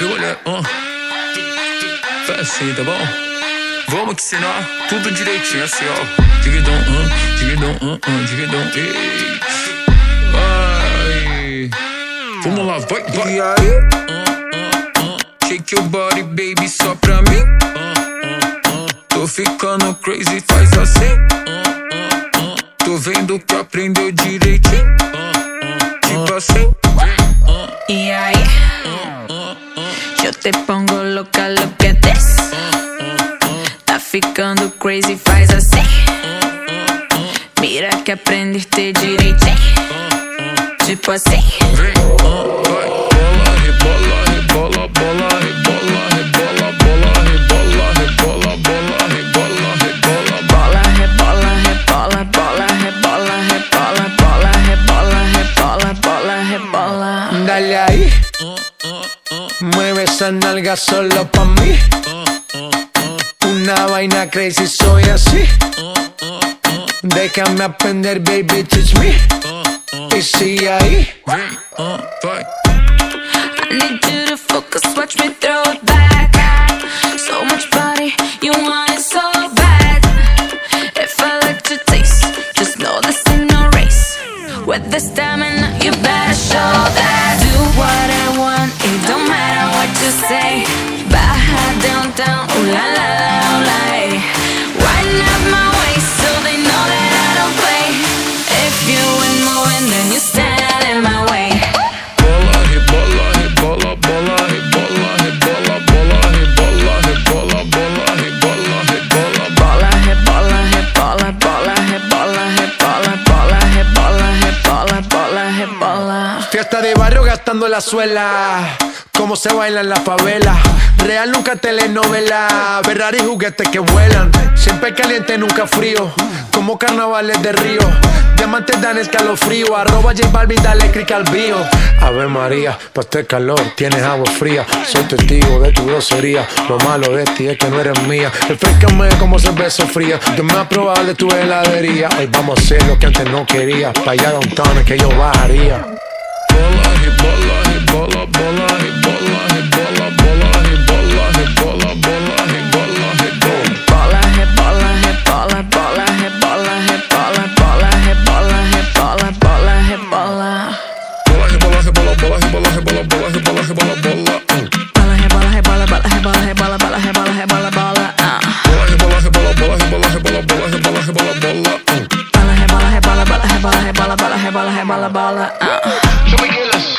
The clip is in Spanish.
Eu olha, ó. Faz assim, tá bom? Vamos que ensinar tudo direitinho, assim, ó. Dividão, ó, dividão, ó, ó, dividão, ei. Vai. Vamos lá, vai, vai. E aí? Shake your body, baby, só pra mim. Tô ficando crazy, faz assim. Tô vendo que aprendeu direitinho. Tipo assim. E aí? te pongo louca, look at this, Tá ficando crazy, faz assim. Mira que aprendeste direitinho, Tipo assim. Vem, rebola, rebola. Mueve esa nalga solo pa' mí. Una vaina crazy, soy así. Déjame aprender, baby, teach me. Y sigue ahí. I need you to focus, watch me throw it back. So much body, you want it so bad. If I like your taste, just know this ain't no race. With the stamina, you better show that. Fiesta de barrio gastando la suela. Cómo se baila en la favela. Real nunca telenovela. Ferrari juguetes que vuelan. Siempre caliente, nunca frío. Como carnavales de río. Diamantes dan escalofrío. Arroba J Balvin, dale click al bio. Ave María, pa' este calor tienes agua fría. Soy testigo de tu grosería. Lo malo de ti es que no eres mía. Refrescame como cerveza fría. Yo me probado de tu heladería. Hoy vamos a hacer lo que antes no quería. Pa' allá downtown es que yo bajaría. bola, rebola, rebola, bola, rebola, rebola, bola. uh. Bola, rebola, rebola, bola, rebola, rebola, bola, rebola, rebola, bola. ah. Bola, rebola, rebola, bola, rebola, rebola, bola, rebola, rebola, bola. uh. Bola, rebola, rebola, bola, rebola, rebola, bola, rebola, rebola, bola. ah. Joey Gillis,